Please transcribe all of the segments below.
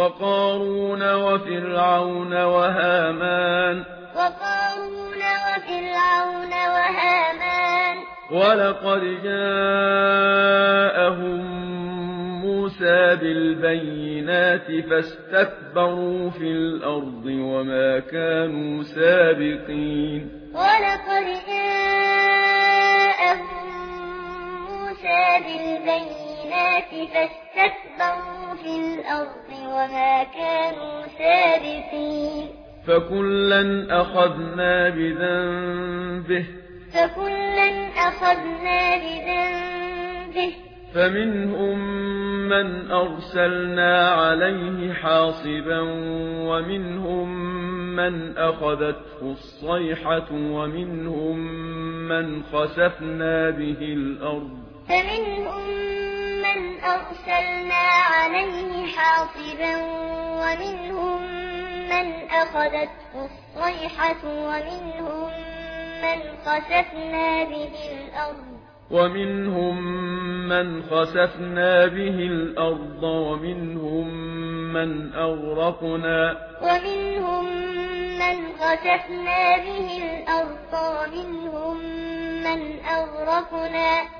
وقارون وفرعون وهامان وقارون وفرعون وهامان ولقد جاءهم موسى بالبينات فاستكبروا في الأرض وما كانوا سابقين ولقد جاءهم موسى بالبينات الْبَيِّنَاتِ فَاسْتَكْبَرُوا فِي الْأَرْضِ وَمَا كَانُوا سَابِقِينَ فَكُلًّا أَخَذْنَا بِذَنبِهِ. فَكُلًّا أَخَذْنَا بِذَنبِهِ. فَمِنْهُمْ مَنْ أَرْسَلْنَا عَلَيْهِ حَاصِبًا وَمِنْهُمْ مَنْ أَخَذَتْهُ الصَّيْحَةُ وَمِنْهُمْ مَنْ خَسَفْنَا بِهِ الْأَرْضَ. فَمِنْهُمْ أَرْسَلْنَا عليه حاصبا ومنهم من أخذته الصيحة ومنهم من قَسَفْنَا به الأرض. ومنهم من خسفنا به الأرض ومنهم من أغرقنا. ومنهم من خسفنا به الأرض ومنهم من أغرقنا.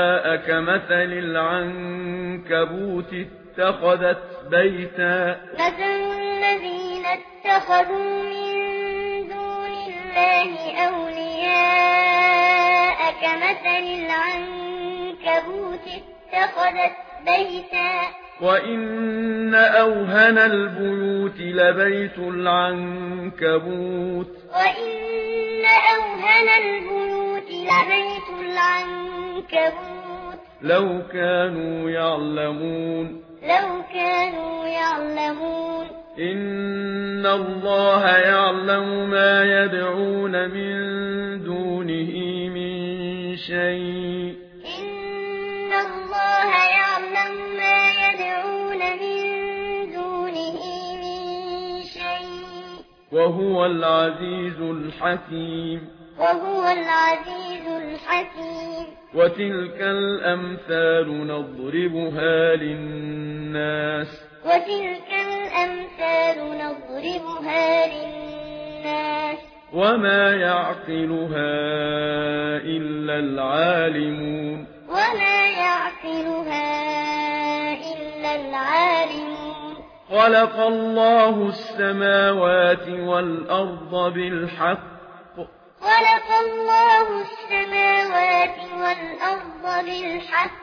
كمثل العنكبوت اتخذت بيتا. مثل الذين اتخذوا من دون الله أولياء كمثل العنكبوت اتخذت بيتا. وَإِنَّ أَوْهَنَ الْبُيُوتِ لَبَيْتُ الْعَنكَبُوتِ. وَإِنَّ أَوْهَنَ الْبُيُوتِ لَبَيْتُ الْعَنكَبُوتِ. لو كانوا يعلمون. لو كانوا يعلمون. إن الله يعلم ما يدعون من دونه من شيء. إن الله يعلم ما يدعون من دونه من شيء. وهو العزيز الحكيم. وهو العزيز الحكيم. وتلك الأمثال نضربها للناس. وتلك الأمثال نضربها للناس. وما يعقلها إلا العالمون. وما يعقلها إلا العالمون. خلق الله السماوات والأرض بالحق. خلق الله السماوات والأرض بالحق.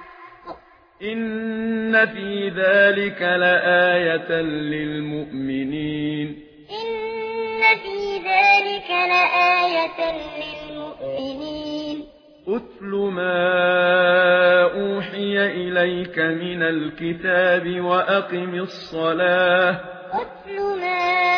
إن في ذلك لآية للمؤمنين. إن في ذلك لآية للمؤمنين. أتل ما أوحي إليك من الكتاب وأقم الصلاة. أتل ما